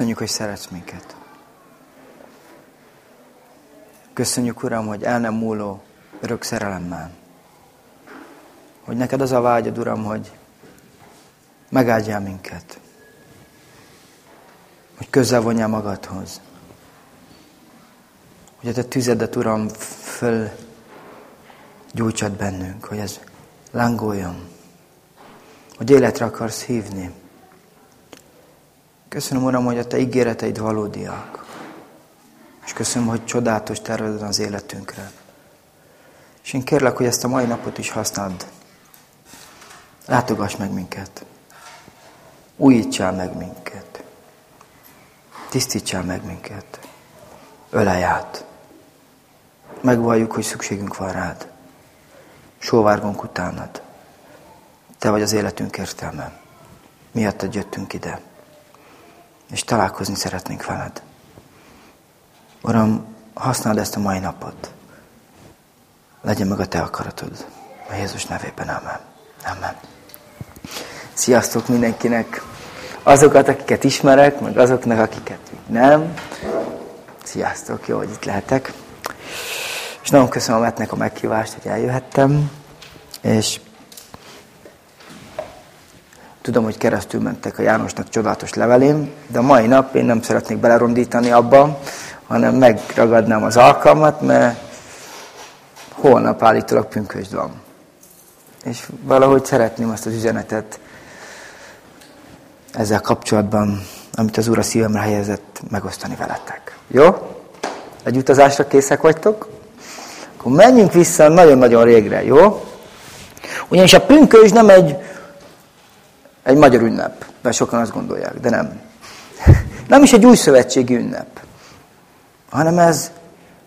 Köszönjük, hogy szeretsz minket. Köszönjük, Uram, hogy el nem múló örök szerelemmel. Hogy neked az a vágyad, Uram, hogy megáldjál minket. Hogy közel vonjál magadhoz. Hogy a te tüzedet, Uram, föl gyújtsad bennünk, hogy ez lángoljon. Hogy életre akarsz hívni. Köszönöm, Uram, hogy a Te ígéreteid valódiak. És köszönöm, hogy csodálatos terved az életünkre. És én kérlek, hogy ezt a mai napot is használd. Látogass meg minket. Újítsál meg minket. Tisztítsál meg minket. Ölej át. Megvalljuk, hogy szükségünk van rád. Sóvárgunk utánad. Te vagy az életünk értelme. Miattad jöttünk ide és találkozni szeretnénk veled. Uram, használd ezt a mai napot. Legyen meg a Te akaratod. A Jézus nevében, amen. Amen. Sziasztok mindenkinek! Azokat, akiket ismerek, meg azoknak, akiket nem. Sziasztok, jó, hogy itt lehetek. És nagyon köszönöm a a meghívást, hogy eljöhettem. És Tudom, hogy keresztül mentek a Jánosnak csodálatos levelén, de a mai nap én nem szeretnék belerondítani abba, hanem megragadnám az alkalmat, mert holnap állítólag pünkösd van. És valahogy szeretném azt az üzenetet ezzel kapcsolatban, amit az Úr a szívemre helyezett, megosztani veletek. Jó? Egy utazásra készek vagytok? Akkor menjünk vissza nagyon-nagyon régre, jó? Ugyanis a pünkösd nem egy egy magyar ünnep, mert sokan azt gondolják, de nem. Nem is egy új szövetségi ünnep, hanem ez,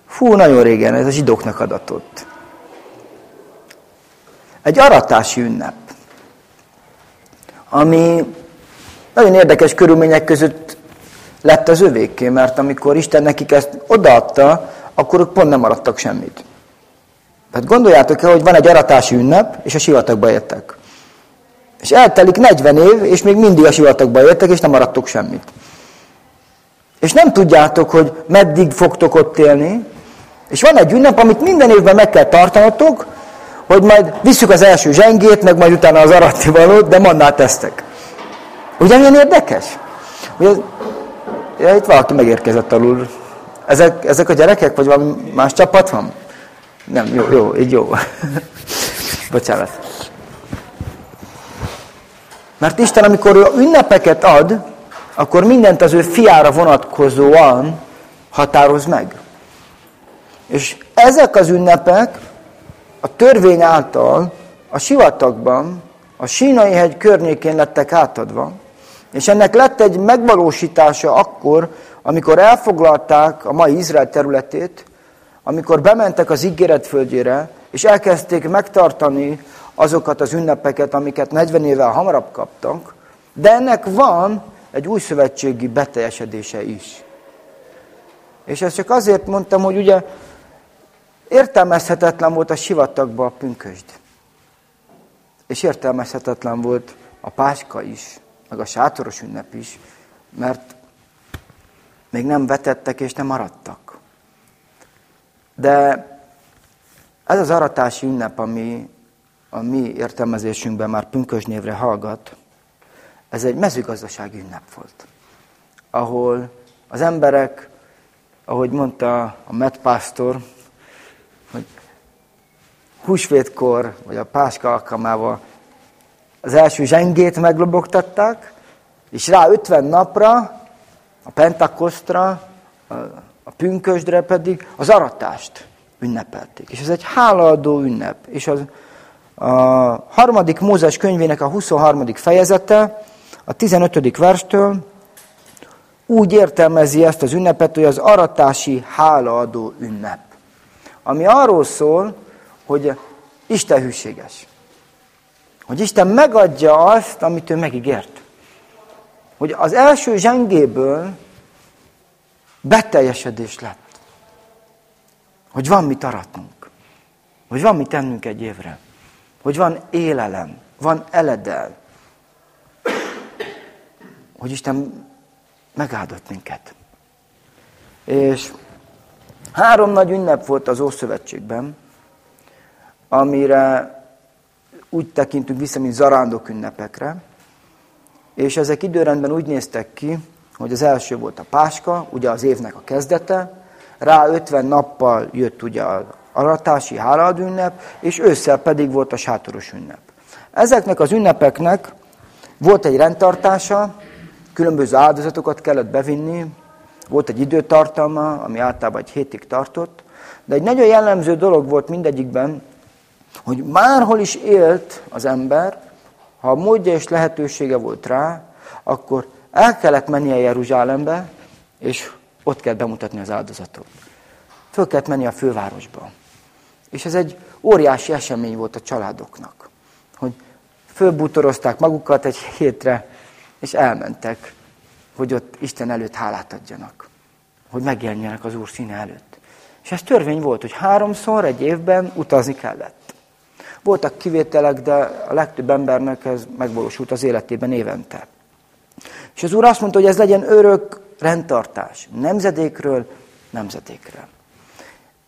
fú, nagyon régen, ez a zsidóknak adatott. Egy aratási ünnep, ami nagyon érdekes körülmények között lett az övéké, mert amikor Isten nekik ezt odaadta, akkor ők pont nem maradtak semmit. Tehát gondoljátok el, hogy van egy aratási ünnep, és a sivatagba értek. És eltelik 40 év, és még mindig a sivatagba jöttek, és nem maradtok semmit. És nem tudjátok, hogy meddig fogtok ott élni. És van egy ünnep, amit minden évben meg kell tartanatok, hogy majd visszük az első zsengét, meg majd utána az aratti valót, de mannál tesztek. Ugyanilyen érdekes? Ugye, ja, itt valaki megérkezett alul. Ezek, ezek a gyerekek, vagy valami más csapat van? Nem, jó, jó, így jó. Bocsánat. Mert Isten, amikor ő ünnepeket ad, akkor mindent az ő fiára vonatkozóan határoz meg. És ezek az ünnepek a törvény által a sivatagban, a sínai hegy környékén lettek átadva, és ennek lett egy megvalósítása akkor, amikor elfoglalták a mai Izrael területét, amikor bementek az ígéret földjére, és elkezdték megtartani azokat az ünnepeket, amiket 40 évvel hamarabb kaptak, de ennek van egy új szövetségi beteljesedése is. És ezt csak azért mondtam, hogy ugye értelmezhetetlen volt a sivatagba a pünkösd. És értelmezhetetlen volt a páska is, meg a sátoros ünnep is, mert még nem vetettek és nem maradtak. De ez az aratási ünnep, ami a mi értelmezésünkben már pünkös névre hallgat, ez egy mezőgazdasági ünnep volt, ahol az emberek, ahogy mondta a metpásztor, hogy húsvétkor, vagy a páska alkalmával az első zsengét meglobogtatták, és rá 50 napra, a Pentakosztra, a pünkösdre pedig az aratást ünnepelték. És ez egy hálaadó ünnep. És az, a harmadik Mózes könyvének a 23. fejezete, a 15. verstől úgy értelmezi ezt az ünnepet, hogy az aratási hálaadó ünnep. Ami arról szól, hogy Isten hűséges. Hogy Isten megadja azt, amit ő megígért. Hogy az első zsengéből beteljesedés lett. Hogy van mit aratnunk. Hogy van mit tennünk egy évre hogy van élelem, van eledel. Hogy Isten megáldott minket. És három nagy ünnep volt az Ószövetségben, amire úgy tekintünk vissza, mint zarándok ünnepekre, és ezek időrendben úgy néztek ki, hogy az első volt a Páska, ugye az évnek a kezdete, rá 50 nappal jött ugye az aratási hálad ünnep, és ősszel pedig volt a sátoros ünnep. Ezeknek az ünnepeknek volt egy rendtartása, különböző áldozatokat kellett bevinni, volt egy időtartalma, ami általában egy hétig tartott, de egy nagyon jellemző dolog volt mindegyikben, hogy márhol is élt az ember, ha a módja és lehetősége volt rá, akkor el kellett mennie Jeruzsálembe, és ott kell bemutatni az áldozatot. Föl kellett menni a fővárosba. És ez egy óriási esemény volt a családoknak, hogy fölbútorozták magukat egy hétre, és elmentek, hogy ott Isten előtt hálát adjanak, hogy megjelenjenek az Úr színe előtt. És ez törvény volt, hogy háromszor egy évben utazni kellett. Voltak kivételek, de a legtöbb embernek ez megvalósult az életében évente. És az Úr azt mondta, hogy ez legyen örök rendtartás, nemzedékről nemzedékre.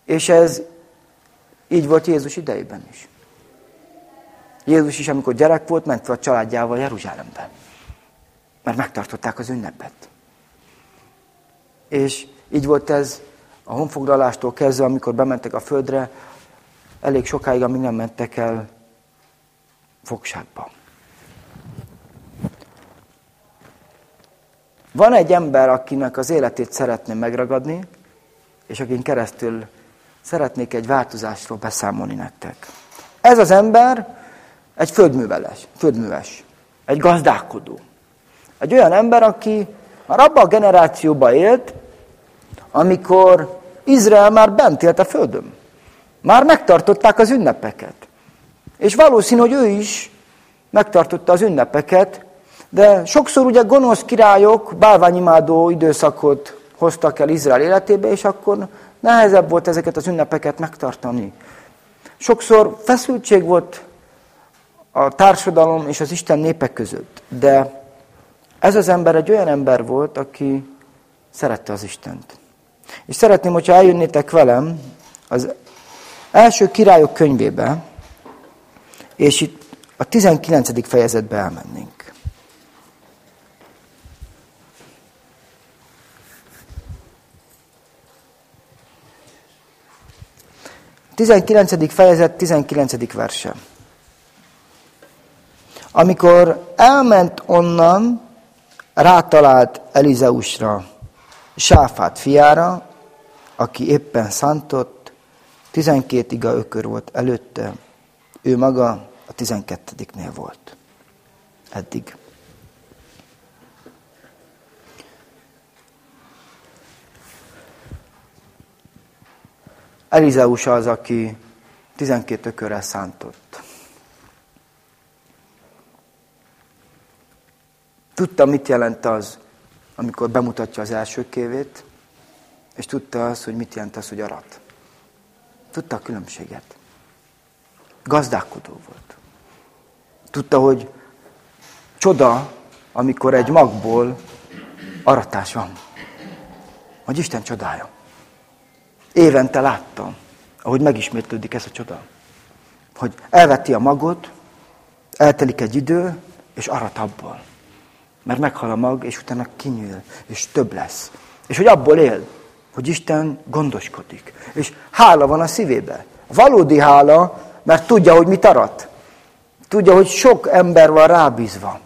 És ez így volt Jézus idejében is. Jézus is, amikor gyerek volt, ment fel a családjával Jeruzsálembe. Mert megtartották az ünnepet. És így volt ez a honfoglalástól kezdve, amikor bementek a földre, elég sokáig, amíg nem mentek el fogságba. Van egy ember, akinek az életét szeretném megragadni, és akin keresztül szeretnék egy változásról beszámolni nektek. Ez az ember egy földműveles, földműves, egy gazdálkodó. Egy olyan ember, aki már abban a generációban élt, amikor Izrael már bent élt a földön. Már megtartották az ünnepeket. És valószínű, hogy ő is megtartotta az ünnepeket, de sokszor ugye gonosz királyok bálványimádó időszakot hoztak el Izrael életébe, és akkor nehezebb volt ezeket az ünnepeket megtartani. Sokszor feszültség volt a társadalom és az Isten népek között, de ez az ember egy olyan ember volt, aki szerette az Istent. És szeretném, hogyha eljönnétek velem az első királyok könyvébe, és itt a 19. fejezetbe elmennénk. 19. fejezet, 19. verse. Amikor elment onnan, rátalált Elizeusra, Sáfát fiára, aki éppen szántott, 12 iga ökör volt előtte, ő maga a 12-nél volt. Eddig. Elizeus az, aki 12 ökörrel szántott. Tudta, mit jelent az, amikor bemutatja az első kévét, és tudta az, hogy mit jelent az, hogy arat. Tudta a különbséget. Gazdálkodó volt. Tudta, hogy csoda, amikor egy magból aratás van. Hogy Isten csodája. Évente láttam, ahogy megismétlődik ez a csoda. Hogy elveti a magot, eltelik egy idő, és arat abból. Mert meghal a mag, és utána kinyíl, és több lesz. És hogy abból él, hogy Isten gondoskodik. És hála van a szívébe. Valódi hála, mert tudja, hogy mit arat. Tudja, hogy sok ember van rábízva.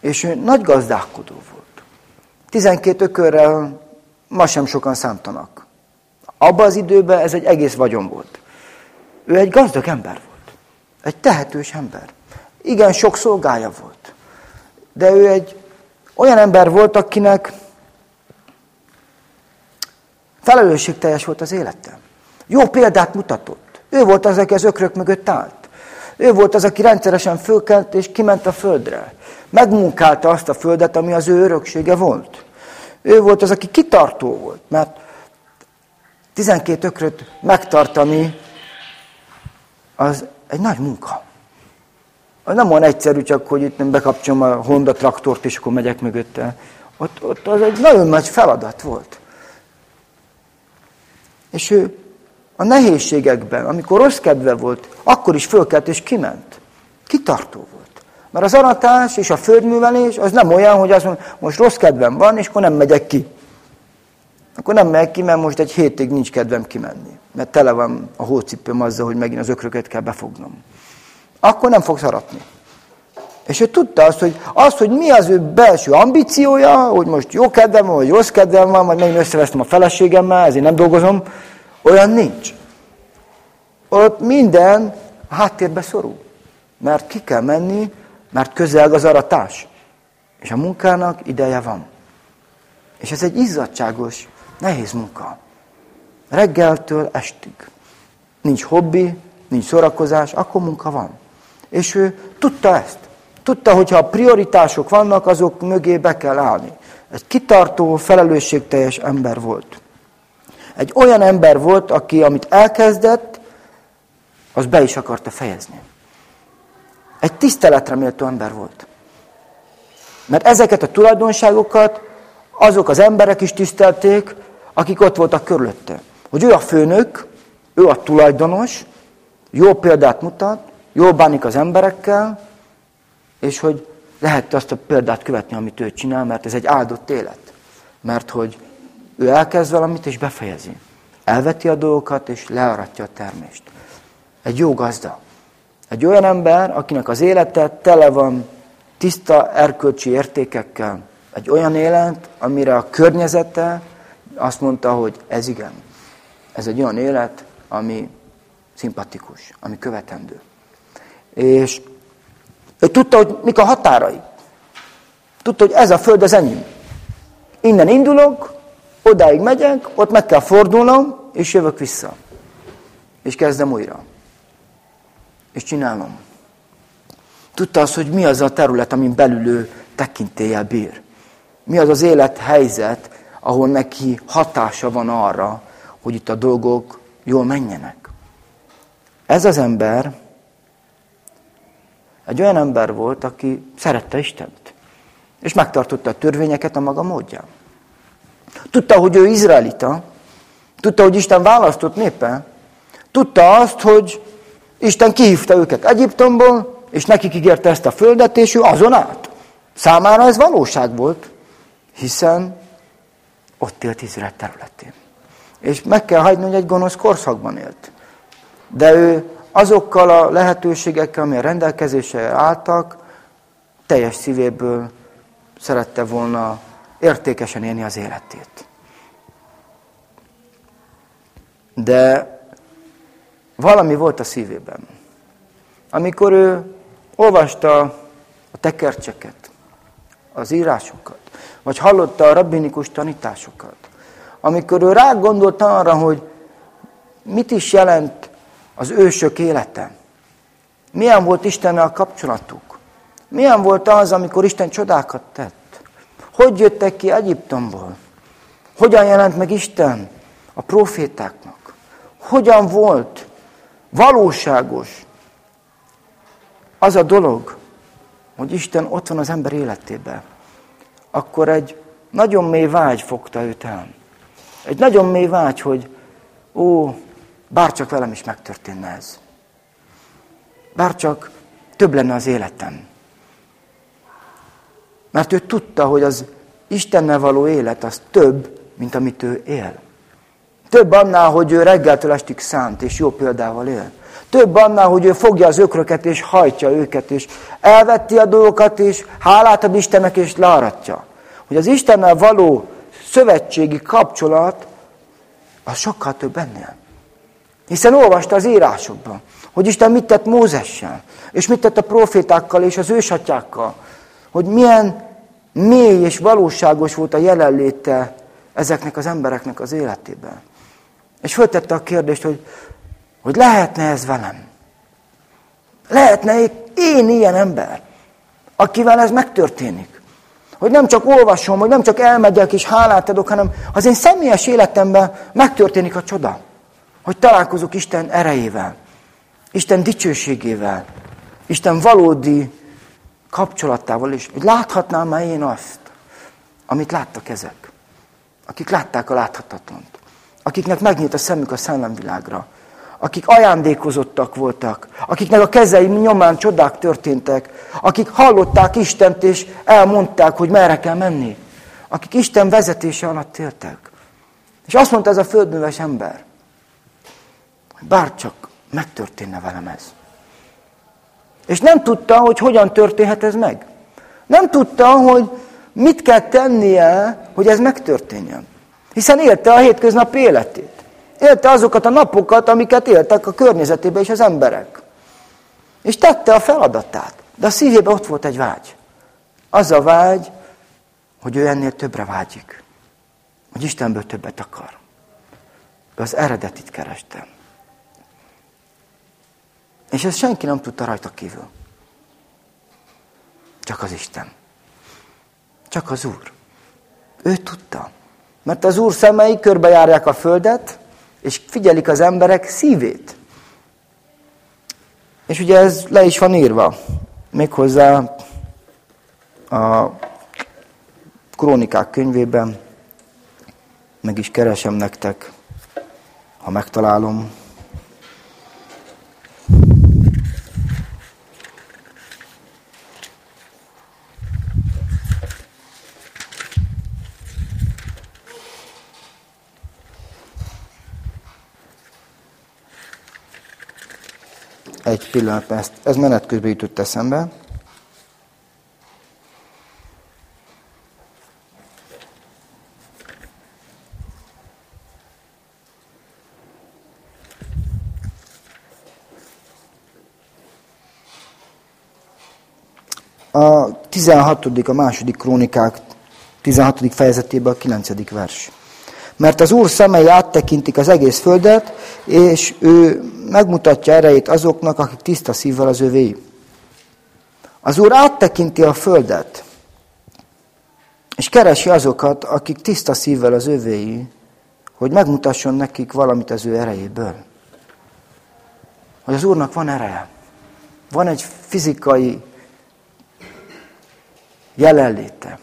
És ő nagy gazdálkodó volt. 12 ökörrel ma sem sokan számtanak. Abban az időben ez egy egész vagyon volt. Ő egy gazdag ember volt. Egy tehetős ember. Igen, sok szolgája volt. De ő egy olyan ember volt, akinek felelősségteljes volt az élete. Jó példát mutatott. Ő volt az, aki az ökrök mögött állt. Ő volt az, aki rendszeresen fölkelt és kiment a földre. Megmunkálta azt a földet, ami az ő öröksége volt. Ő volt az, aki kitartó volt, mert 12 ökröt megtartani, az egy nagy munka. Nem olyan egyszerű, csak hogy itt nem bekapcsolom a Honda traktort, és akkor megyek mögötte. Ott, ott az egy nagyon nagy feladat volt. És ő a nehézségekben, amikor rossz kedve volt, akkor is fölkelt és kiment. Kitartó volt. Mert az aratás és a földművelés az nem olyan, hogy azt mondja, most rossz kedvem van, és akkor nem megyek ki. Akkor nem megyek ki, mert most egy hétig nincs kedvem kimenni. Mert tele van a hócipőm azzal, hogy megint az ökröket kell befognom. Akkor nem fogsz aratni. És ő tudta azt, hogy az, hogy mi az ő belső ambíciója, hogy most jó kedvem van, vagy rossz kedvem van, vagy megint összevesztem a feleségemmel, ezért nem dolgozom, olyan nincs. Ott minden háttérbe szorul. Mert ki kell menni, mert közel az aratás. És a munkának ideje van. És ez egy izzadságos, nehéz munka. Reggeltől estig. Nincs hobbi, nincs szórakozás, akkor munka van. És ő tudta ezt. Tudta, hogy ha prioritások vannak, azok mögé be kell állni. Egy kitartó, felelősségteljes ember volt. Egy olyan ember volt, aki amit elkezdett, az be is akarta fejezni. Egy tiszteletre méltó ember volt. Mert ezeket a tulajdonságokat azok az emberek is tisztelték, akik ott voltak körülötte. Hogy ő a főnök, ő a tulajdonos, jó példát mutat, jól bánik az emberekkel, és hogy lehet azt a példát követni, amit ő csinál, mert ez egy áldott élet. Mert hogy ő elkezd valamit, és befejezi. Elveti a dolgokat, és learatja a termést. Egy jó gazda. Egy olyan ember, akinek az élete tele van tiszta erkölcsi értékekkel. Egy olyan élet, amire a környezete azt mondta, hogy ez igen. Ez egy olyan élet, ami szimpatikus, ami követendő. És ő tudta, hogy mik a határai. Tudta, hogy ez a föld az enyém. Innen indulok, odáig megyek, ott meg kell fordulnom, és jövök vissza. És kezdem újra. És csinálom. Tudta az, hogy mi az a terület, amin belül ő tekintéllyel bír. Mi az az élethelyzet, ahol neki hatása van arra, hogy itt a dolgok jól menjenek. Ez az ember egy olyan ember volt, aki szerette Istent. És megtartotta a törvényeket a maga módján. Tudta, hogy ő izraelita. Tudta, hogy Isten választott népe. Tudta azt, hogy Isten kihívta őket Egyiptomból, és nekik ígérte ezt a földet, és ő azon át. Számára ez valóság volt, hiszen ott élt Izrael területén. És meg kell hagyni, hogy egy gonosz korszakban élt. De ő azokkal a lehetőségekkel, ami a rendelkezésre álltak, teljes szívéből szerette volna értékesen élni az életét. De valami volt a szívében. Amikor ő olvasta a tekercseket, az írásokat, vagy hallotta a rabbinikus tanításokat, amikor ő rágondolt arra, hogy mit is jelent az ősök élete. Milyen volt Istennel a kapcsolatuk? Milyen volt az, amikor Isten csodákat tett? Hogy jöttek ki Egyiptomból? Hogyan jelent meg Isten a profétáknak? Hogyan volt valóságos az a dolog, hogy Isten ott van az ember életében, akkor egy nagyon mély vágy fogta őt el. Egy nagyon mély vágy, hogy ó, Bárcsak velem is megtörténne ez. Bárcsak több lenne az életem. Mert ő tudta, hogy az Istennel való élet az több, mint amit ő él. Több annál, hogy ő reggeltől estig szánt, és jó példával él. Több annál, hogy ő fogja az ökröket, és hajtja őket, és elvetti a dolgokat, és hálát ad Istennek, és learatja. Hogy az Istennel való szövetségi kapcsolat, az sokkal több ennél. Hiszen olvasta az írásokban, hogy Isten mit tett Mózessel, és mit tett a profétákkal és az ősatyákkal, hogy milyen mély és valóságos volt a jelenléte ezeknek az embereknek az életében. És föltette a kérdést, hogy, hogy lehetne ez velem? Lehetne én ilyen ember, akivel ez megtörténik? Hogy nem csak olvasom, hogy nem csak elmegyek és hálát adok, hanem az én személyes életemben megtörténik a csoda hogy találkozok Isten erejével, Isten dicsőségével, Isten valódi kapcsolatával is, hogy láthatnám már én azt, amit láttak ezek. Akik látták a láthatatlant. Akiknek megnyílt a szemük a szellemvilágra. Akik ajándékozottak voltak. Akiknek a kezei nyomán csodák történtek. Akik hallották Istent és elmondták, hogy merre kell menni. Akik Isten vezetése alatt éltek. És azt mondta ez a földműves ember, hogy bárcsak megtörténne velem ez. És nem tudta, hogy hogyan történhet ez meg. Nem tudta, hogy mit kell tennie, hogy ez megtörténjen. Hiszen élte a hétköznapi életét. Élte azokat a napokat, amiket éltek a környezetében és az emberek. És tette a feladatát. De a szívében ott volt egy vágy. Az a vágy, hogy ő ennél többre vágyik. Hogy Istenből többet akar. Ő az eredetit kerestem. És ezt senki nem tudta rajta kívül. Csak az Isten. Csak az Úr. Ő tudta. Mert az Úr szemei körbejárják a földet, és figyelik az emberek szívét. És ugye ez le is van írva. Méghozzá a krónikák könyvében. Meg is keresem nektek, ha megtalálom. Egy pillanat, ezt, ez menet közben jutott eszembe. A 16. a második krónikák 16. fejezetében a 9. vers. Mert az Úr szemei áttekintik az egész földet, és ő megmutatja erejét azoknak, akik tiszta szívvel az övé. Az Úr áttekinti a földet, és keresi azokat, akik tiszta szívvel az övéi, hogy megmutasson nekik valamit az ő erejéből. Hogy az Úrnak van ereje. Van egy fizikai jelenléte,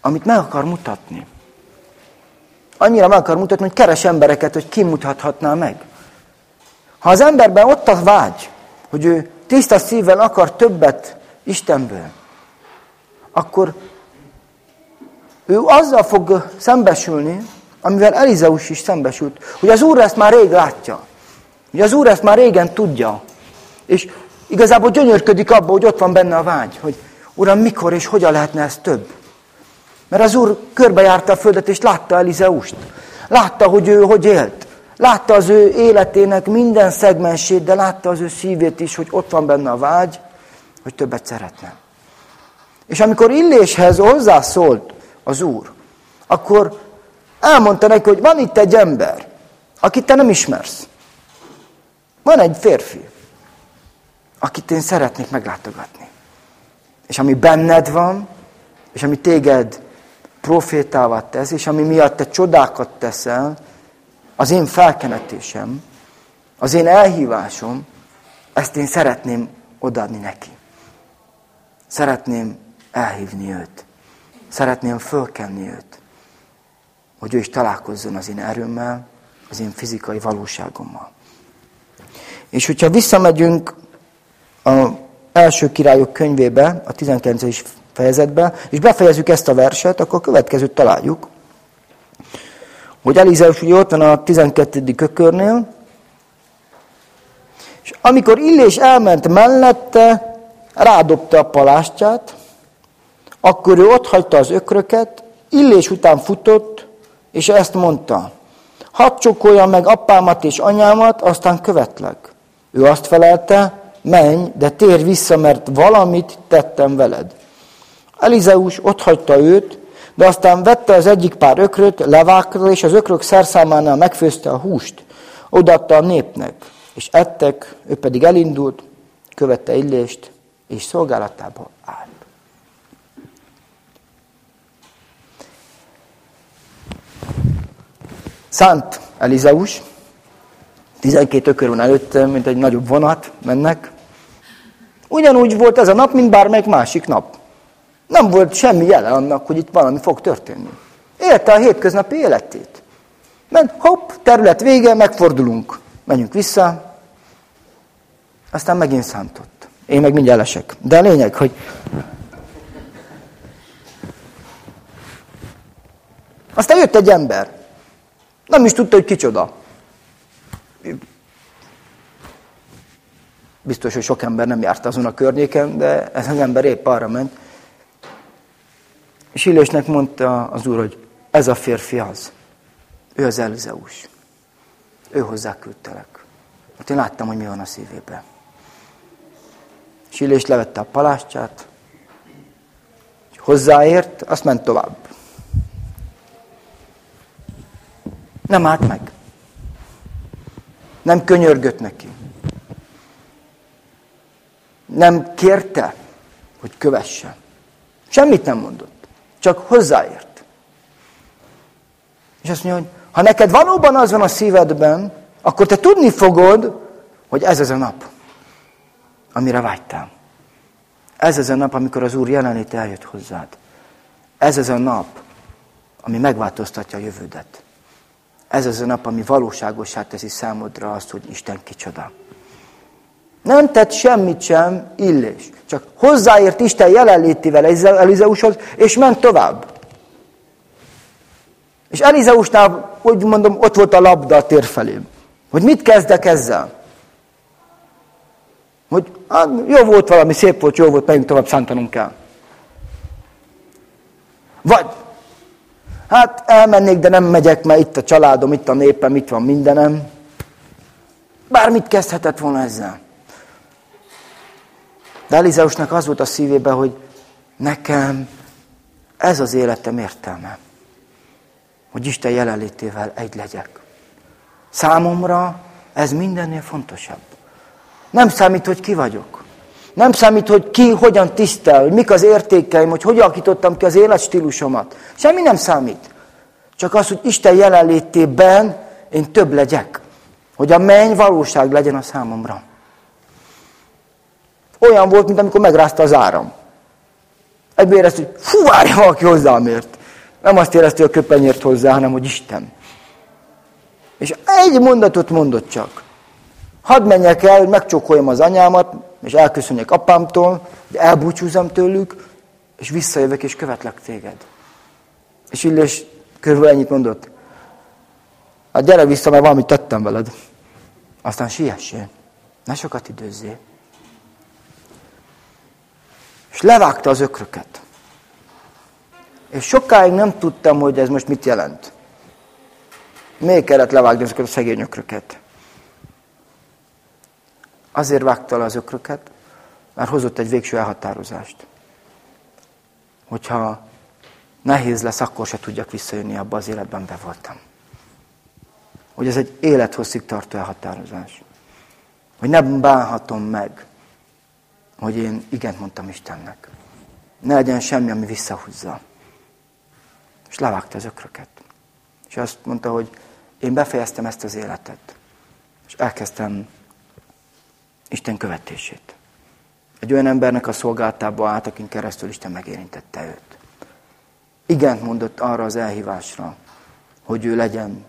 amit meg akar mutatni. Annyira meg akar mutatni, hogy keres embereket, hogy kimutathatná meg. Ha az emberben ott a vágy, hogy ő tiszta szívvel akar többet Istenből, akkor ő azzal fog szembesülni, amivel Elizeus is szembesült, hogy az Úr ezt már rég látja. Hogy az Úr ezt már régen tudja. És igazából gyönyörködik abba, hogy ott van benne a vágy, hogy Uram, mikor és hogyan lehetne ez több? Mert az Úr körbejárta a földet, és látta Elizeust. Látta, hogy ő hogy élt. Látta az ő életének minden szegmensét, de látta az ő szívét is, hogy ott van benne a vágy, hogy többet szeretne. És amikor Illéshez hozzászólt az Úr, akkor elmondta neki, hogy van itt egy ember, akit te nem ismersz. Van egy férfi, akit én szeretnék meglátogatni. És ami benned van, és ami téged profétává tesz, és ami miatt te csodákat teszel, az én felkenetésem, az én elhívásom, ezt én szeretném odaadni neki. Szeretném elhívni őt. Szeretném fölkenni őt. Hogy ő is találkozzon az én erőmmel, az én fizikai valóságommal. És hogyha visszamegyünk a első királyok könyvébe, a 19. fejezetbe, és befejezzük ezt a verset, akkor a következőt találjuk. Hogy Elizeus ugye ott van a 12. kökörnél, és amikor Illés elment mellette, rádobta a palástját, akkor ő ott hagyta az ökröket, Illés után futott, és ezt mondta, hadd csokoljam meg apámat és anyámat, aztán követlek. Ő azt felelte, menj, de térj vissza, mert valamit tettem veled. Elizeus ott hagyta őt, de aztán vette az egyik pár ökröt, levágta, és az ökrök szerszámánál megfőzte a húst. Odaadta a népnek, és ettek, ő pedig elindult, követte Illést, és szolgálatába állt. Szánt Elizeus, 12 ökör van előtte, mint egy nagyobb vonat, mennek. Ugyanúgy volt ez a nap, mint bármelyik másik nap. Nem volt semmi jele annak, hogy itt valami fog történni. Élte a hétköznapi életét. Ment, hopp, terület vége, megfordulunk. Menjünk vissza. Aztán megint szántott. Én meg mindjárt lesek. De a lényeg, hogy Aztán jött egy ember. Nem is tudta, hogy kicsoda. Biztos, hogy sok ember nem járt azon a környéken, de ez az ember épp arra ment. És Illésnek mondta az úr, hogy ez a férfi az. Ő az Elizeus. Ő hozzá küldtelek. Hát én láttam, hogy mi van a szívében. És Illés levette a palástját, hozzáért, azt ment tovább. Nem állt meg. Nem könyörgött neki. Nem kérte, hogy kövesse. Semmit nem mondott. Csak hozzáért. És azt mondja, hogy ha neked valóban az van a szívedben, akkor te tudni fogod, hogy ez az a nap, amire vágytál. Ez az a nap, amikor az Úr jelenléte eljött hozzád. Ez az a nap, ami megváltoztatja a jövődet. Ez az a nap, ami valóságosá teszi számodra azt, hogy Isten kicsoda. Nem tett semmit sem illés. Csak hozzáért Isten jelenlétével Elizeushoz, és ment tovább. És Elizeusnál, úgy mondom, ott volt a labda a tér felé. Hogy mit kezdek ezzel? Hogy hát, jó volt valami, szép volt, jó volt, megyünk tovább, szántanunk kell. Vagy Hát elmennék, de nem megyek, mert itt a családom, itt a népem, itt van mindenem. Bármit kezdhetett volna ezzel. De Elizeusnak az volt a szívében, hogy nekem ez az életem értelme. Hogy Isten jelenlétével egy legyek. Számomra ez mindennél fontosabb. Nem számít, hogy ki vagyok. Nem számít, hogy ki hogyan tisztel, hogy mik az értékeim, hogy hogyan alakítottam ki az életstílusomat. Semmi nem számít. Csak az, hogy Isten jelenlétében én több legyek. Hogy a menny valóság legyen a számomra. Olyan volt, mint amikor megrázta az áram. Egyből érezte, hogy fú, várja valaki hozzám ért. Nem azt érezte, hogy a köpenyért hozzá, hanem hogy Isten. És egy mondatot mondott csak. Hadd menjek el, hogy megcsókoljam az anyámat, és elköszönjek apámtól, de elbúcsúzom tőlük, és visszajövök, és követlek téged. És Illés körülbelül ennyit mondott. Hát gyere vissza, mert valamit tettem veled. Aztán siessél. Ne sokat időzzél. És levágta az ökröket. És sokáig nem tudtam, hogy ez most mit jelent. Miért kellett levágni ezeket a szegény ökröket? Azért vágta le az ökröket, mert hozott egy végső elhatározást. Hogyha nehéz lesz, akkor se tudjak visszajönni abba az életben, be voltam. Hogy ez egy élethosszig tartó elhatározás. Hogy nem bánhatom meg, hogy én igent mondtam Istennek. Ne legyen semmi, ami visszahúzza. És levágta az ökröket. És azt mondta, hogy én befejeztem ezt az életet. És elkezdtem Isten követését. Egy olyan embernek a szolgáltába állt, akin keresztül Isten megérintette őt. Igent mondott arra az elhívásra, hogy ő legyen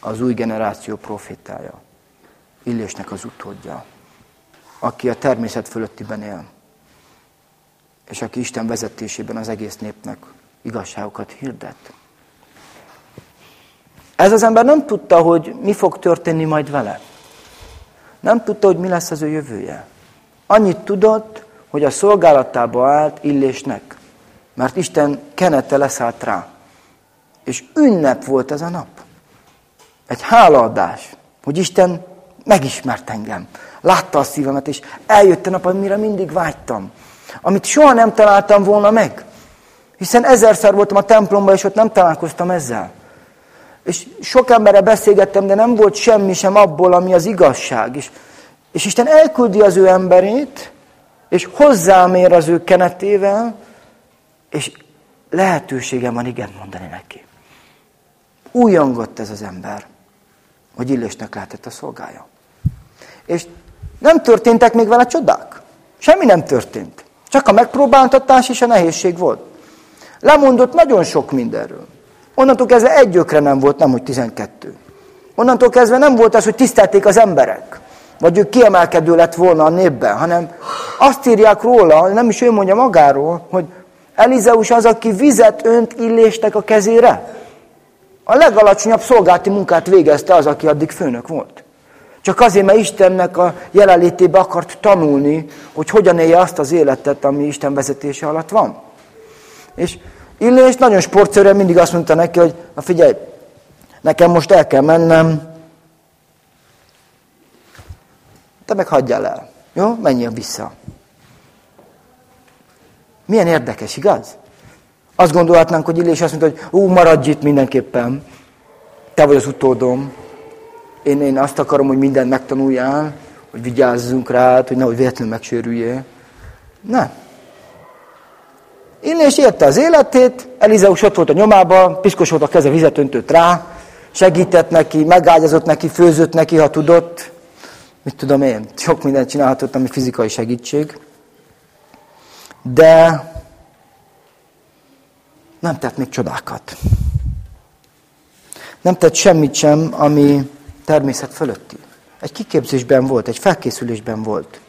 az új generáció profétája, Illésnek az utódja, aki a természet fölöttiben él, és aki Isten vezetésében az egész népnek igazságokat hirdet. Ez az ember nem tudta, hogy mi fog történni majd vele. Nem tudta, hogy mi lesz az ő jövője. Annyit tudott, hogy a szolgálatába állt Illésnek, mert Isten kenete leszállt rá. És ünnep volt ez a nap. Egy hálaadás, hogy Isten megismert engem. Látta a szívemet, és eljött a nap, amire mindig vágytam. Amit soha nem találtam volna meg. Hiszen ezerszer voltam a templomban, és ott nem találkoztam ezzel. És sok emberre beszélgettem, de nem volt semmi sem abból, ami az igazság. És, és Isten elküldi az ő emberét, és hozzám ér az ő kenetével, és lehetőségem van igen mondani neki. Újongott ez az ember, hogy Illésnek lehetett a szolgája. És nem történtek még vele csodák. Semmi nem történt. Csak a megpróbáltatás és a nehézség volt. Lemondott nagyon sok mindenről. Onnantól kezdve egy ökre nem volt, nem hogy tizenkettő. Onnantól kezdve nem volt az, hogy tisztelték az emberek, vagy ő kiemelkedő lett volna a népben, hanem azt írják róla, nem is ő mondja magáról, hogy Elizeus az, aki vizet önt illéstek a kezére. A legalacsonyabb szolgálti munkát végezte az, aki addig főnök volt. Csak azért, mert Istennek a jelenlétébe akart tanulni, hogy hogyan élje azt az életet, ami Isten vezetése alatt van. És Illés nagyon sportszerűen mindig azt mondta neki, hogy na figyelj, nekem most el kell mennem, te meg hagyjál el. Jó? Menjél vissza. Milyen érdekes, igaz? Azt gondolhatnánk, hogy Illés azt mondta, hogy ú, maradj itt mindenképpen. Te vagy az utódom. Én, én azt akarom, hogy mindent megtanuljál, hogy vigyázzunk rád, hogy nehogy véletlenül megsérüljél. Nem. Illés érte az életét, Elizeus ott volt a nyomába, piszkos volt a keze, vizet öntött rá, segített neki, megágyazott neki, főzött neki, ha tudott. Mit tudom én, sok mindent csinálhatott, ami fizikai segítség. De nem tett még csodákat. Nem tett semmit sem, ami természet fölötti. Egy kiképzésben volt, egy felkészülésben volt.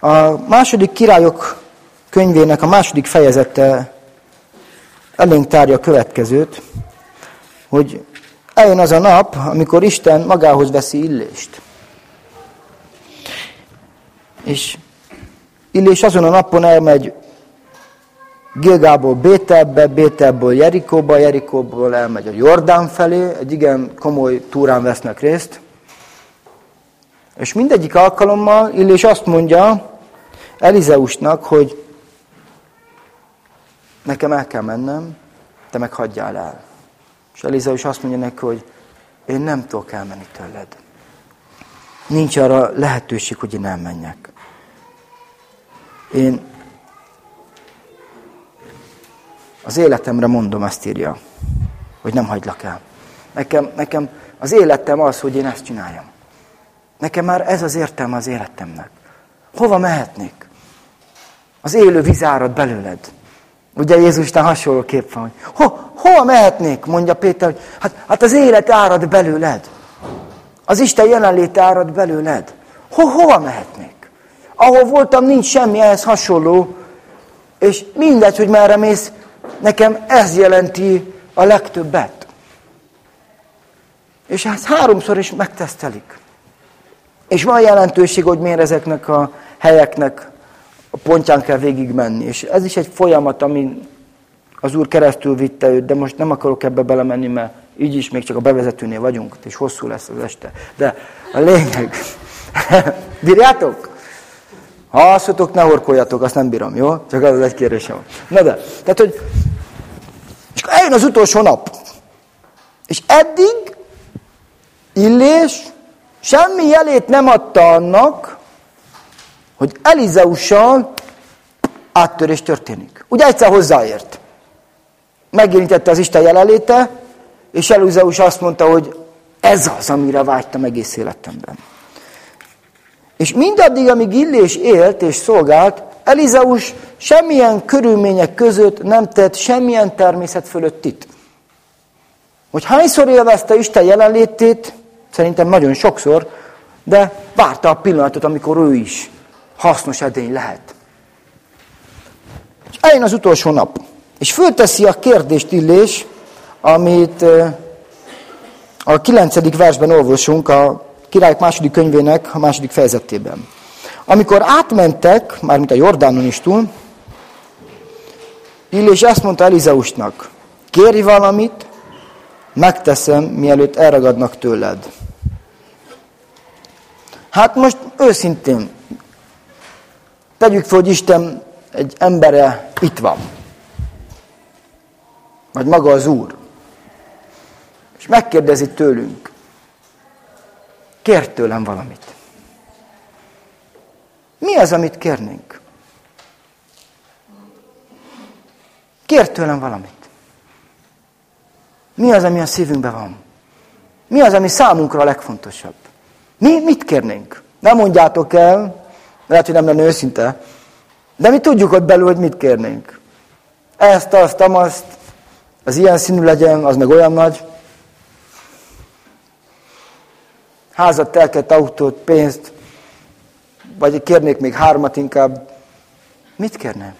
A második királyok könyvének a második fejezete elénk tárja következőt, hogy eljön az a nap, amikor Isten magához veszi Illést. És Illés azon a napon elmegy Gilgából Bételbe, Bételből Jerikóba, Jerikóból elmegy a Jordán felé, egy igen komoly túrán vesznek részt. És mindegyik alkalommal Illés azt mondja Elizeusnak, hogy nekem el kell mennem, te meg hagyjál el. És Elizeus azt mondja neki, hogy én nem tudok elmenni tőled. Nincs arra lehetőség, hogy én elmenjek. Én az életemre mondom, ezt írja, hogy nem hagylak el. Nekem, nekem az életem az, hogy én ezt csináljam. Nekem már ez az értelme az életemnek. Hova mehetnék? Az élő víz árad belőled. Ugye Jézusnál hasonló kép van, hogy ho, hova mehetnék, mondja Péter, hogy hát, hát az élet árad belőled. Az Isten jelenléte árad belőled. Ho, hova mehetnék? Ahol voltam, nincs semmi ehhez hasonló, és mindegy, hogy merre mész, nekem ez jelenti a legtöbbet. És hát háromszor is megtesztelik. És van jelentőség, hogy miért ezeknek a helyeknek a pontján kell végigmenni. És ez is egy folyamat, ami az Úr keresztül vitte őt, de most nem akarok ebbe belemenni, mert így is még csak a bevezetőnél vagyunk, és hosszú lesz az este. De a lényeg... Bírjátok? Ha alszotok, ne horkoljatok, azt nem bírom, jó? Csak az egy kérdésem. Na de, tehát, hogy és eljön az utolsó nap. És eddig Illés semmi jelét nem adta annak, hogy Elizeussal áttörés történik. Ugye egyszer hozzáért. Megjelentette az Isten jelenléte, és Elizeus azt mondta, hogy ez az, amire vágytam egész életemben. És mindaddig, amíg Illés élt és szolgált, Elizeus semmilyen körülmények között nem tett semmilyen természet fölöttit. Hogy hányszor élvezte Isten jelenlétét, szerintem nagyon sokszor, de várta a pillanatot, amikor ő is hasznos edény lehet. És eljön az utolsó nap, és fölteszi a kérdést Illés, amit a kilencedik versben olvasunk a királyok második könyvének a második fejezetében. Amikor átmentek, mármint a Jordánon is túl, Illés azt mondta Elizeusnak, kéri valamit, megteszem, mielőtt elragadnak tőled. Hát most őszintén, Tegyük fel, hogy Isten egy embere itt van. Vagy maga az Úr. És megkérdezi tőlünk. Kért tőlem valamit. Mi az, amit kérnénk? Kért tőlem valamit. Mi az, ami a szívünkben van? Mi az, ami számunkra a legfontosabb? Mi mit kérnénk? Nem mondjátok el, lehet, hogy nem lenne őszinte. De mi tudjuk ott belül, hogy mit kérnénk. ezt, azt, amazt, az ilyen színű legyen, az meg olyan nagy. Házat, telket, autót, pénzt, vagy kérnék még hármat inkább. Mit kérnem?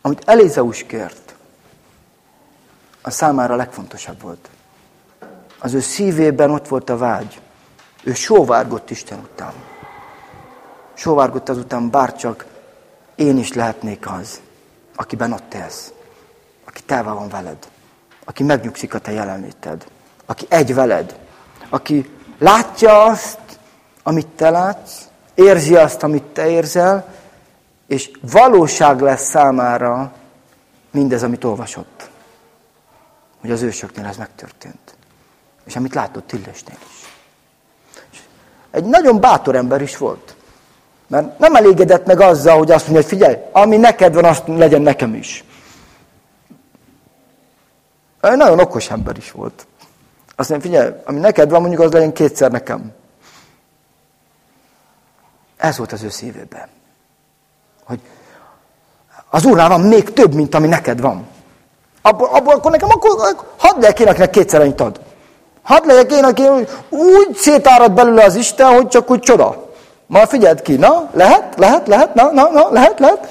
Amit Elizeus kért, a számára legfontosabb volt. Az ő szívében ott volt a vágy. Ő sóvárgott Isten után. Sóvárgott azután, bárcsak én is lehetnék az, akiben ott élsz, aki telve van veled, aki megnyugszik a te jelenléted, aki egy veled, aki látja azt, amit te látsz, érzi azt, amit te érzel, és valóság lesz számára mindez, amit olvasott. Hogy az ősöknél ez megtörtént. És amit látott Illesnél is. És egy nagyon bátor ember is volt. Mert nem elégedett meg azzal, hogy azt mondja, hogy figyelj, ami neked van, azt legyen nekem is. Egy nagyon okos ember is volt. Azt mondja, figyelj, ami neked van, mondjuk az legyen kétszer nekem. Ez volt az ő szívében. Hogy az Úrnál van még több, mint ami neked van. Abból, abból akkor nekem, akkor hadd legyek én, akinek kétszer annyit ad. Hadd legyek én, aki úgy szétárad belőle az Isten, hogy csak úgy csoda. Ma figyeld ki, na, lehet, lehet, lehet, na, na, na, lehet, lehet.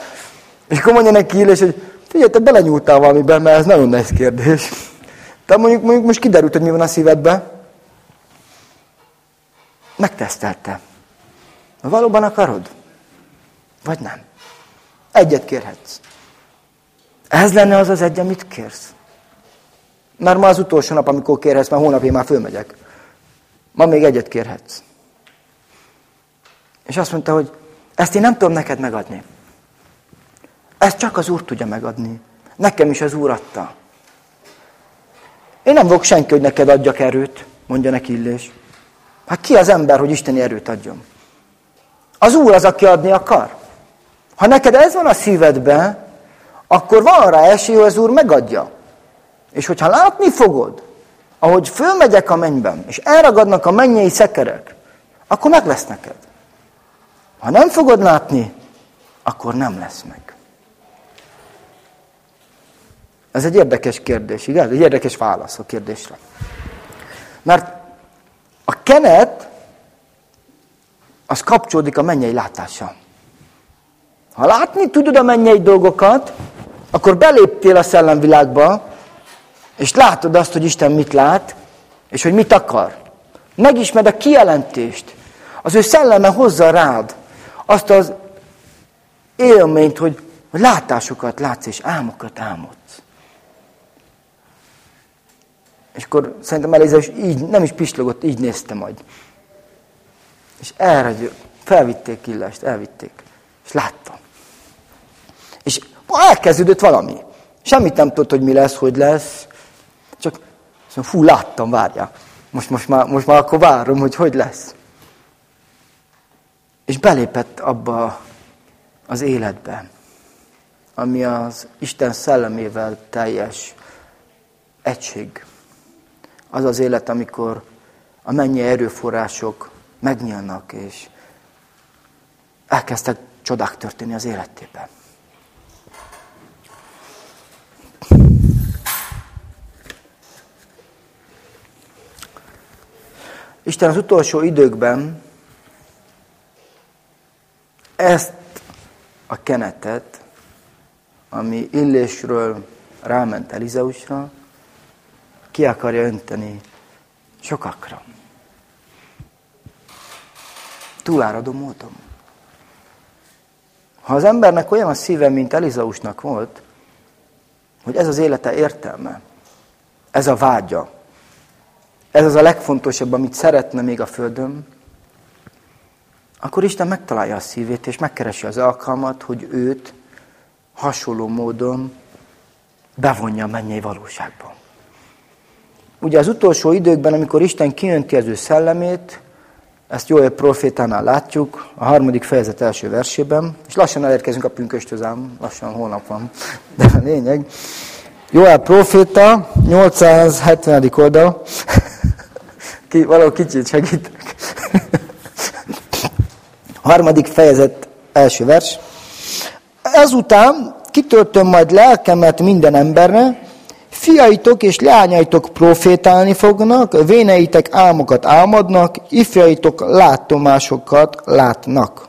És akkor mondja neki Illés, hogy figyelj, te belenyúltál valamiben, mert ez nagyon nehéz kérdés. Te mondjuk, mondjuk most kiderült, hogy mi van a szívedben. Megtesztelte. Valóban akarod? Vagy nem? Egyet kérhetsz. Ez lenne az az egy, amit kérsz. Mert ma az utolsó nap, amikor kérhetsz, mert hónap én már fölmegyek. Ma még egyet kérhetsz. És azt mondta, hogy ezt én nem tudom neked megadni. Ezt csak az Úr tudja megadni. Nekem is az Úr adta. Én nem vagyok senki, hogy neked adjak erőt, mondja neki Illés. Hát ki az ember, hogy Isteni erőt adjon? Az Úr az, aki adni akar. Ha neked ez van a szívedben, akkor van rá esély, hogy az Úr megadja. És hogyha látni fogod, ahogy fölmegyek a mennyben, és elragadnak a mennyei szekerek, akkor meg lesz neked. Ha nem fogod látni, akkor nem lesz meg. Ez egy érdekes kérdés, igaz? Egy érdekes válasz a kérdésre. Mert a kenet, az kapcsolódik a mennyei látással. Ha látni tudod a mennyei dolgokat, akkor beléptél a szellemvilágba, és látod azt, hogy Isten mit lát, és hogy mit akar. Megismered a kijelentést. Az ő szelleme hozza rád azt az élményt, hogy látásokat látsz, és álmokat álmodsz. És akkor szerintem Eliza is így, nem is pislogott, így nézte majd. És erre felvitték Illest, elvitték. És láttam. És elkezdődött valami. Semmit nem tudott, hogy mi lesz, hogy lesz. Csak szóval, fú, láttam, várja. Most, most, már, most már akkor várom, hogy hogy lesz. És belépett abba az életbe, ami az Isten szellemével teljes egység. Az az élet, amikor a mennyi erőforrások megnyílnak, és elkezdtek csodák történni az életében. Isten az utolsó időkben ezt a kenetet, ami illésről ráment Elizeusra, ki akarja önteni sokakra. Túláradó módon. Ha az embernek olyan a szíve, mint Elizeusnak volt, hogy ez az élete értelme, ez a vágya, ez az a legfontosabb, amit szeretne még a Földön, akkor Isten megtalálja a szívét, és megkeresi az alkalmat, hogy őt hasonló módon bevonja a mennyei valóságba. Ugye az utolsó időkben, amikor Isten kijönti az ő szellemét, ezt Jóel profétánál látjuk, a harmadik fejezet első versében, és lassan elérkezünk a pünköstözám, lassan holnap van, de a lényeg. Jóel proféta, 870. oldal, Ki, való kicsit segítek. Harmadik fejezet, első vers. Ezután kitöltöm majd lelkemet minden emberre, fiaitok és leányaitok profétálni fognak, véneitek álmokat álmodnak, ifjaitok látomásokat látnak.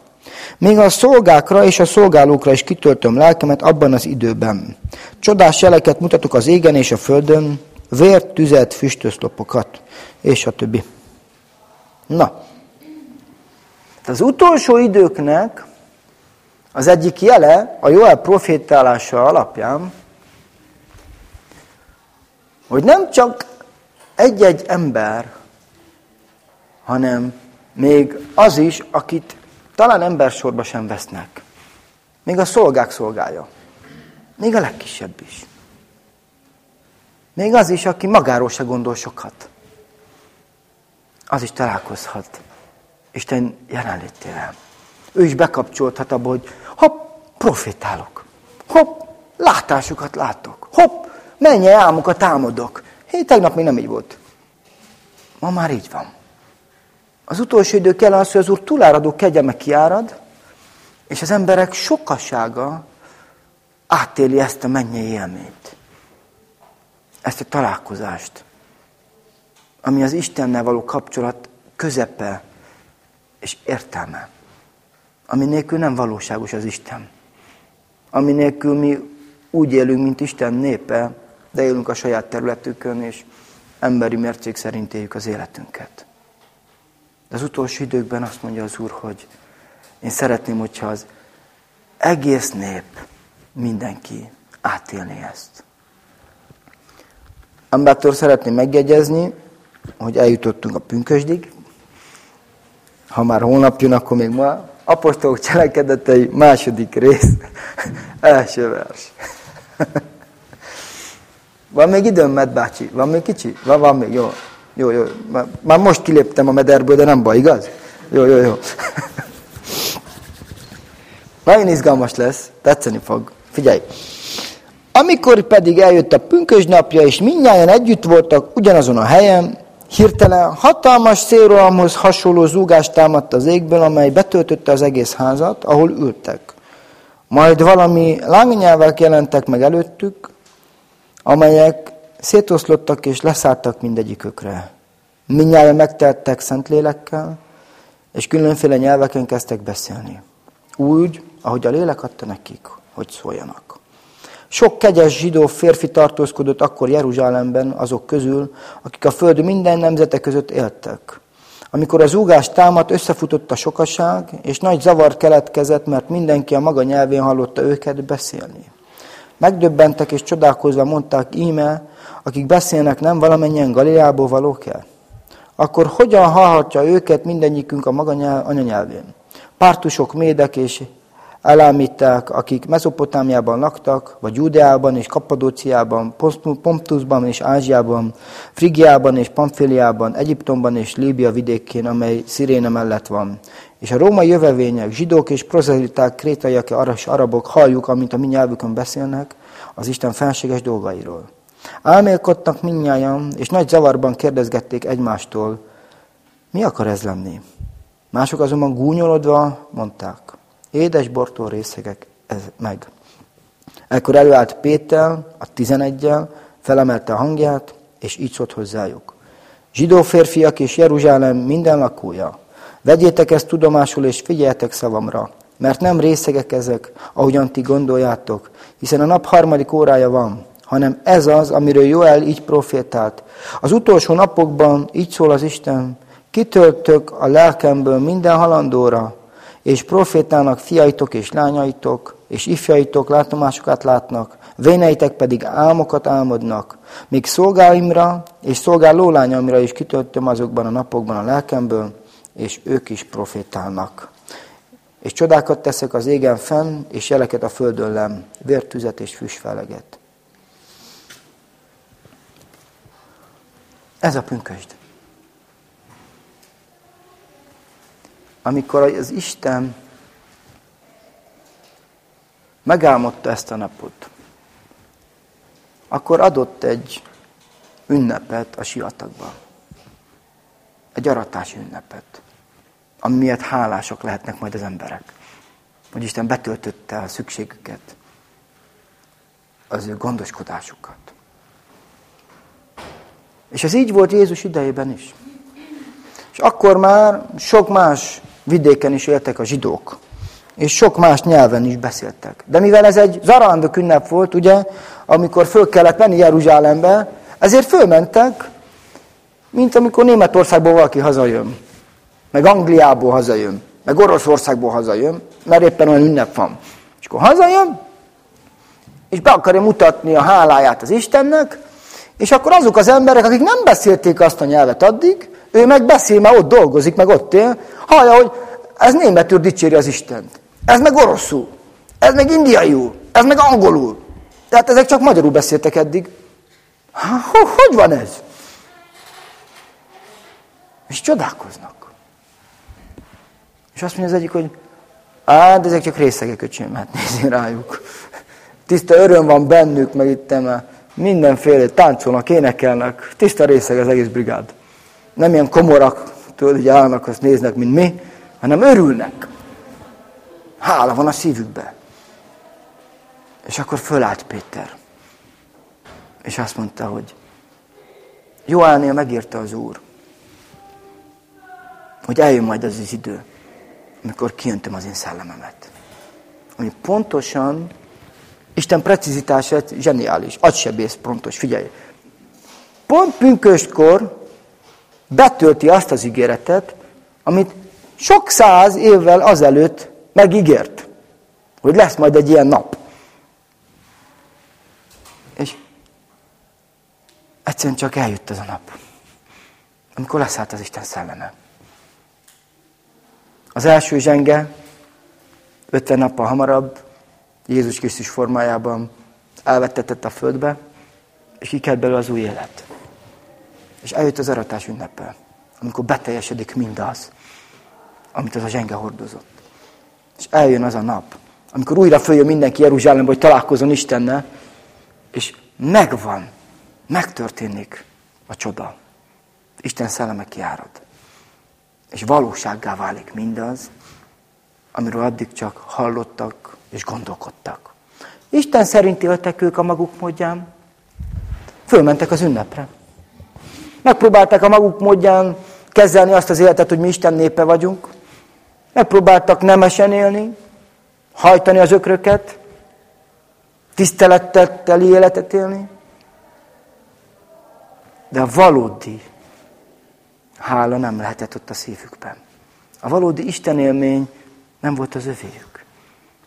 Még a szolgákra és a szolgálókra is kitöltöm lelkemet abban az időben. Csodás jeleket mutatok az égen és a földön, vért, tüzet, füstöszlopokat, és a többi. Na, az utolsó időknek az egyik jele a Joel profétálása alapján, hogy nem csak egy-egy ember, hanem még az is, akit talán embersorba sem vesznek. Még a szolgák szolgája. Még a legkisebb is. Még az is, aki magáról se gondol sokat. Az is találkozhat Isten jelenlétével. Ő is bekapcsolhat abba, hogy hopp, profétálok. Hopp, látásokat látok. Hopp, mennyi álmokat álmodok. Hé, tegnap még nem így volt. Ma már így van. Az utolsó idő kell az, hogy az Úr túláradó kegyeme kiárad, és az emberek sokasága átéli ezt a mennyei élményt. Ezt a találkozást, ami az Istennel való kapcsolat közepe és értelme. Ami nélkül nem valóságos az Isten. Ami nélkül mi úgy élünk, mint Isten népe, de élünk a saját területükön, és emberi mércék szerint éljük az életünket. De az utolsó időkben azt mondja az Úr, hogy én szeretném, hogyha az egész nép, mindenki átélni ezt. Ambátor szeretném megjegyezni, hogy eljutottunk a pünkösdig. Ha már holnap jön, akkor még ma apostolok cselekedetei második rész, első vers. Van még időm, Med bácsi? Van még kicsi? Van, van még, jó. Jó, jó. Már most kiléptem a mederből, de nem baj, igaz? Jó, jó, jó. Nagyon izgalmas lesz, tetszeni fog. Figyelj! Amikor pedig eljött a pünkös napja, és mindnyáján együtt voltak ugyanazon a helyen, hirtelen hatalmas szélrohamhoz hasonló zúgást támadt az égből, amely betöltötte az egész házat, ahol ültek. Majd valami lángnyelvek jelentek meg előttük, amelyek szétoszlottak és leszálltak mindegyikükre. Mindnyáján megteltek Szentlélekkel, és különféle nyelveken kezdtek beszélni. Úgy, ahogy a lélek adta nekik, hogy szóljanak. Sok kegyes zsidó férfi tartózkodott akkor Jeruzsálemben azok közül, akik a föld minden nemzete között éltek. Amikor az úgás támadt, összefutott a sokaság, és nagy zavar keletkezett, mert mindenki a maga nyelvén hallotta őket beszélni. Megdöbbentek és csodálkozva mondták, íme, akik beszélnek, nem valamennyien Galileából valók-e? Akkor hogyan hallhatja őket mindennyikünk a maga nyelv, anyanyelvén? Pártusok, médek és elámíták, akik Mezopotámiában laktak, vagy Judeában és Kappadóciában, Pontusban és Ázsiában, Frigiában és Pamfiliában, Egyiptomban és Líbia vidékén, amely Sziréne mellett van. És a római jövevények, zsidók és prozeliták, krétaiak és arabok halljuk, amint a mi nyelvükön beszélnek, az Isten felséges dolgairól. Álmélkodtak minnyáján, és nagy zavarban kérdezgették egymástól, mi akar ez lenni? Mások azonban gúnyolodva mondták, édes bortól részegek ez meg. Ekkor előállt Péter a tizenegyel, felemelte a hangját, és így szólt hozzájuk. Zsidó férfiak és Jeruzsálem minden lakója, vegyétek ezt tudomásul, és figyeljetek szavamra, mert nem részegek ezek, ahogyan ti gondoljátok, hiszen a nap harmadik órája van, hanem ez az, amiről Joel így profétált. Az utolsó napokban így szól az Isten, kitöltök a lelkemből minden halandóra, és profétának fiaitok és lányaitok, és ifjaitok látomásokat látnak, véneitek pedig álmokat álmodnak, míg szolgáimra és szolgáló lányaimra is kitöltöm azokban a napokban a lelkemből, és ők is profétálnak. És csodákat teszek az égen fenn, és jeleket a földön lem, vértüzet és füstfeleget. Ez a pünkösd. Amikor az Isten megálmodta ezt a napot, akkor adott egy ünnepet a sivatagban. Egy aratási ünnepet. Ami miatt hálások lehetnek majd az emberek. Hogy Isten betöltötte a szükségüket, az ő gondoskodásukat. És ez így volt Jézus idejében is. És akkor már sok más vidéken is éltek a zsidók. És sok más nyelven is beszéltek. De mivel ez egy zarándok ünnep volt, ugye, amikor föl kellett menni Jeruzsálembe, ezért fölmentek, mint amikor Németországból valaki hazajön, meg Angliából hazajön, meg Oroszországból hazajön, mert éppen olyan ünnep van. És akkor hazajön, és be akarja mutatni a háláját az Istennek, és akkor azok az emberek, akik nem beszélték azt a nyelvet addig, ő meg beszél, mert ott dolgozik, meg ott él, hallja, hogy ez németül dicséri az Istent. Ez meg oroszul. Ez meg indiaiul. Ez meg angolul. Tehát ezek csak magyarul beszéltek eddig. Hogy van ez? És csodálkoznak. És azt mondja az egyik, hogy á, de ezek csak részegek, öcsém, hát nézzél rájuk. Tiszta öröm van bennük, meg itt mindenféle táncolnak, énekelnek. Tiszta részeg az egész brigád. Nem ilyen komorak, tudod, hogy állnak, azt néznek, mint mi, hanem örülnek. Hála van a szívükbe. És akkor fölállt Péter. És azt mondta, hogy Joánél megírta az Úr, hogy eljön majd az az idő, amikor kijöntöm az én szellememet. Ami pontosan, Isten precizitása zseniális, agysebész pontos, figyelj. Pont pünköstkor betölti azt az ígéretet, amit sok száz évvel azelőtt megígért, hogy lesz majd egy ilyen nap. És egyszerűen csak eljött ez a nap, amikor leszállt az Isten szelleme. Az első zsenge 50 nappal hamarabb Jézus Krisztus formájában elvettetett a földbe, és kikelt belőle az új élet. És eljött az aratás ünnepe, amikor beteljesedik mindaz, amit az a zsenge hordozott. És eljön az a nap, amikor újra följön mindenki Jeruzsálembe, hogy találkozon Istennel, és megvan, megtörténik a csoda. Isten szelleme kiárad. És valósággá válik mindaz, amiről addig csak hallottak és gondolkodtak. Isten szerint éltek ők a maguk módján. Fölmentek az ünnepre. Megpróbálták a maguk módján kezelni azt az életet, hogy mi Isten népe vagyunk. Megpróbáltak nemesen élni, hajtani az ökröket, tisztelettel teli életet élni. De a valódi hála nem lehetett ott a szívükben. A valódi Isten élmény nem volt az övéjük.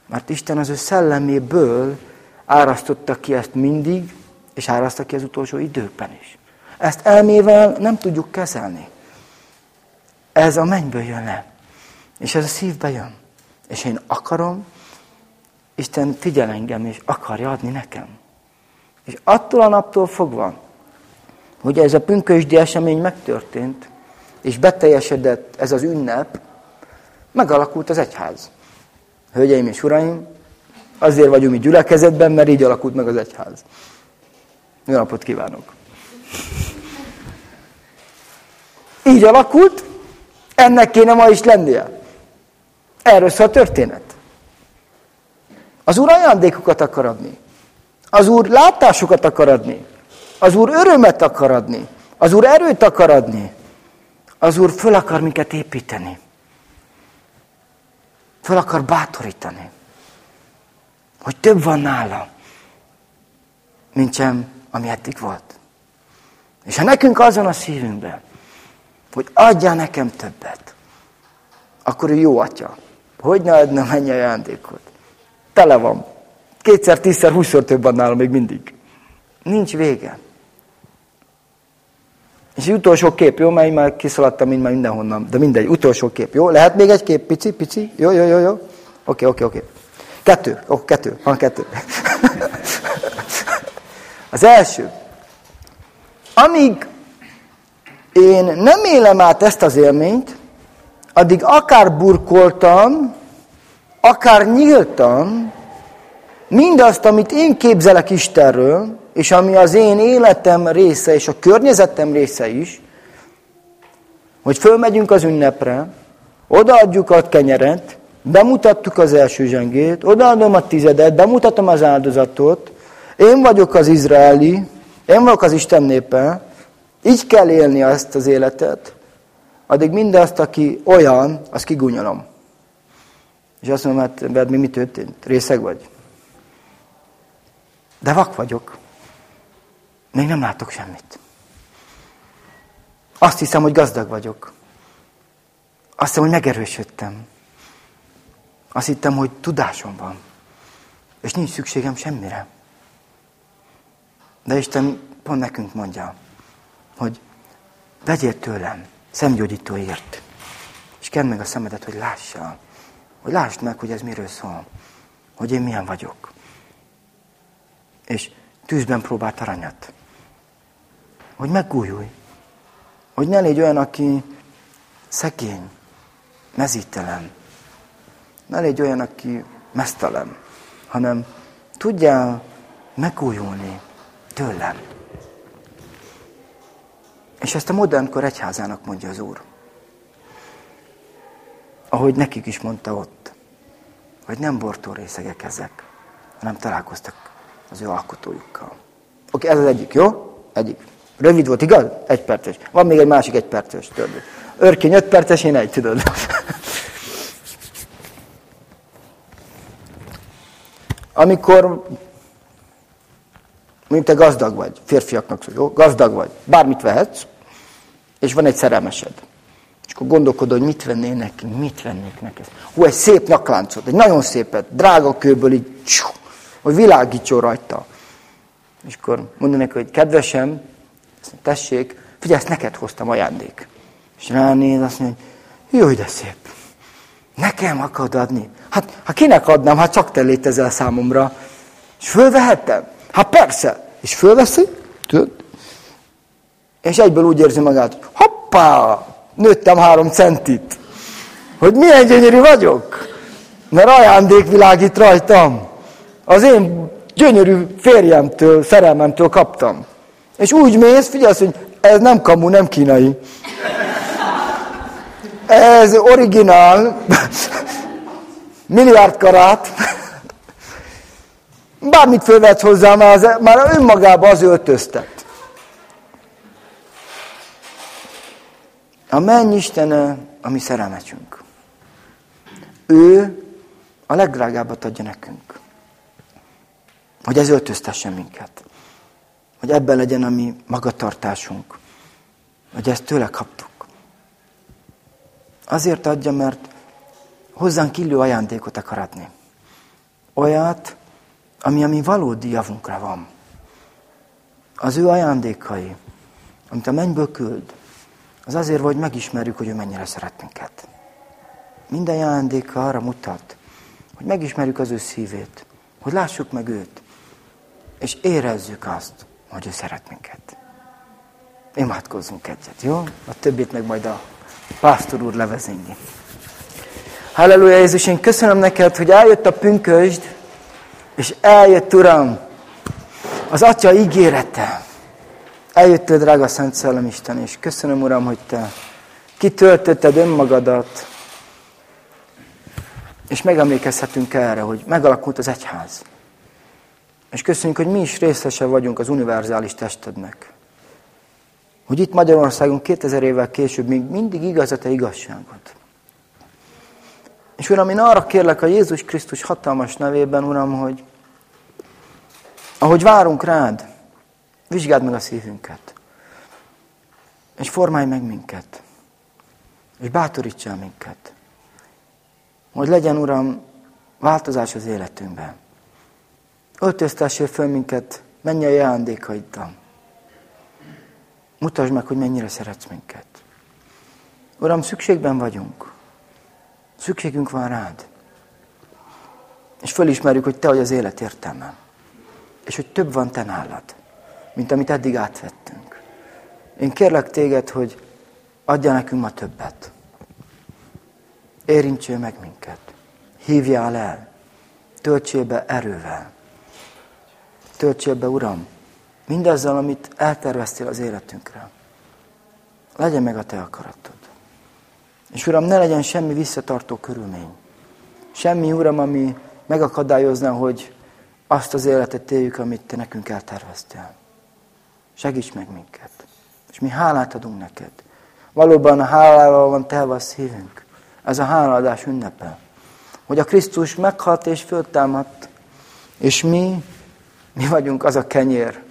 Mert Isten az ő szelleméből árasztotta ki ezt mindig, és árasztotta ki az utolsó időkben is. Ezt elmével nem tudjuk kezelni. Ez a mennyből jön le. És ez a szívbe jön. És én akarom, Isten figyel engem, és akarja adni nekem. És attól a naptól fogva, hogy ez a pünkösdi esemény megtörtént, és beteljesedett ez az ünnep, megalakult az egyház. Hölgyeim és uraim, azért vagyunk mi gyülekezetben, mert így alakult meg az egyház. Jó napot kívánok! Így alakult, ennek kéne ma is lennie. Erről szól a történet. Az Úr ajándékokat akar adni. Az Úr látásokat akar adni. Az Úr örömet akar adni. Az Úr erőt akar adni. Az Úr föl akar minket építeni. Föl akar bátorítani. Hogy több van nála, mint sem, ami eddig volt. És ha nekünk azon a szívünkben, hogy adja nekem többet, akkor ő jó atya. Hogy ne adna mennyi ajándékot? Tele van. Kétszer, tízszer, húszszor több van nála még mindig. Nincs vége. És utolsó kép, jó? Mert már kiszaladtam mind, már mindenhonnan. De mindegy, utolsó kép, jó? Lehet még egy kép, pici, pici? Jó, jó, jó, jó. Oké, oké, oké. Kettő, ó, kettő, van kettő. Az első. Amíg én nem élem át ezt az élményt, addig akár burkoltam, akár nyíltan, mindazt, amit én képzelek Istenről, és ami az én életem része, és a környezetem része is, hogy fölmegyünk az ünnepre, odaadjuk a kenyeret, bemutattuk az első zsengét, odaadom a tizedet, bemutatom az áldozatot, én vagyok az izraeli, én vagyok az Isten népe, így kell élni ezt az életet, addig mindazt, aki olyan, az kigunyolom. És azt mondom, hát veled mi, mi történt? Részeg vagy? De vak vagyok. Még nem látok semmit. Azt hiszem, hogy gazdag vagyok. Azt hiszem, hogy megerősödtem. Azt hittem, hogy tudásom van. És nincs szükségem semmire. De Isten pont nekünk mondja, hogy vegyél tőlem szemgyógyítóért. És kend meg a szemedet, hogy lássa, hogy lásd meg, hogy ez miről szól. Hogy én milyen vagyok. És tűzben próbált aranyat. Hogy megújulj. Hogy ne légy olyan, aki szegény, mezítelen. Ne légy olyan, aki mesztelen, hanem tudjál megújulni tőlem. És ezt a modernkor egyházának mondja az Úr. Ahogy nekik is mondta ott, hogy nem bortó részegek ezek, hanem találkoztak az ő alkotójukkal. Oké, ez az egyik, jó? Egyik. Rövid volt, igaz? Egy perces. Van még egy másik egy perces, tudod. Örkény öt perces, én egy, tudod. Amikor mint te gazdag vagy, férfiaknak szó, jó? Gazdag vagy, bármit vehetsz, és van egy szerelmesed. És akkor gondolkodod, hogy mit vennél neki, mit vennék neki. Hú, egy szép nyakláncot, egy nagyon szépet, drága kőből így, csú, hogy világítson rajta. És akkor mondja neki, hogy kedvesem, tessék, figyelj, ezt neked hoztam ajándék. És ránéz, azt mondja, hogy jó, de szép. Nekem akarod adni? Hát, ha kinek adnám, hát csak te létezel számomra. És fölvehettem? Hát persze. És fölveszi, tudod? És egyből úgy érzi magát, hoppá, nőttem három centit. Hogy milyen gyönyörű vagyok. Mert ajándék világít rajtam. Az én gyönyörű férjemtől, szerelmemtől kaptam. És úgy mész, figyelsz, hogy ez nem kamu, nem kínai. Ez originál, milliárd karát. Bármit fölvetsz hozzá, már, az, már önmagában az öltöztet. A menny Istene a mi szerelmecsünk. Ő a legdrágábbat adja nekünk. Hogy ez öltöztessen minket. Hogy ebben legyen a mi magatartásunk. Hogy ezt tőle kaptuk. Azért adja, mert hozzánk illő ajándékot akar adni. Olyat, ami a mi valódi javunkra van. Az ő ajándékai, amit a mennyből küld, az azért, hogy megismerjük, hogy ő mennyire szeret minket. Minden ajándéka arra mutat, hogy megismerjük az ő szívét, hogy lássuk meg őt, és érezzük azt, hogy ő szeret minket. Imádkozzunk egyet, jó? A többit meg majd a pásztor úr levezingi. Halleluja, Jézus, én köszönöm neked, hogy eljött a pünkösd, és eljött, Uram, az Atya ígérete. Eljöttél, drága Szent Szellem Isten, és köszönöm, Uram, hogy Te kitöltötted önmagadat, és megemlékezhetünk erre, hogy megalakult az egyház. És köszönjük, hogy mi is részese vagyunk az univerzális testednek. Hogy itt Magyarországon 2000 évvel később még mindig igaz a te igazságod. És Uram, én arra kérlek a Jézus Krisztus hatalmas nevében, Uram, hogy ahogy várunk rád, vizsgáld meg a szívünket. És formálj meg minket. És bátorítsál minket. Hogy legyen, Uram, változás az életünkben. Öltöztessél föl minket mennyi a ajándékaiddal. Mutasd meg, hogy mennyire szeretsz minket. Uram, szükségben vagyunk. Szükségünk van rád. És fölismerjük, hogy Te vagy az élet értelme. És hogy több van Te nálad, mint amit eddig átvettünk. Én kérlek Téged, hogy adja nekünk ma többet. Érintsél meg minket. Hívjál el. Töltsél be erővel. Töltsél be, Uram, mindazzal, amit elterveztél az életünkre. Legyen meg a Te akaratod. És Uram, ne legyen semmi visszatartó körülmény. Semmi, Uram, ami megakadályozna, hogy azt az életet éljük, amit Te nekünk elterveztél. Segíts meg minket. És mi hálát adunk neked. Valóban a hálával van telve a szívünk. Ez a hálaadás ünnepe. Hogy a Krisztus meghalt és föltámadt, és mi, mi vagyunk az a kenyér,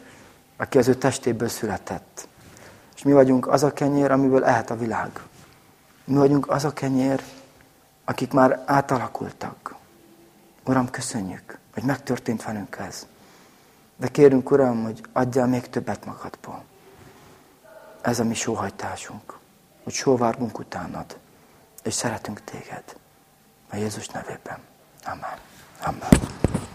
aki az ő testéből született. És mi vagyunk az a kenyér, amiből ehet a világ. Mi vagyunk az a kenyér, akik már átalakultak. Uram, köszönjük, hogy megtörtént velünk ez. De kérünk, Uram, hogy adjál még többet magadból. Ez a mi sóhajtásunk, hogy sóvárgunk utánad, és szeretünk téged. A Jézus nevében. Amen. Amen.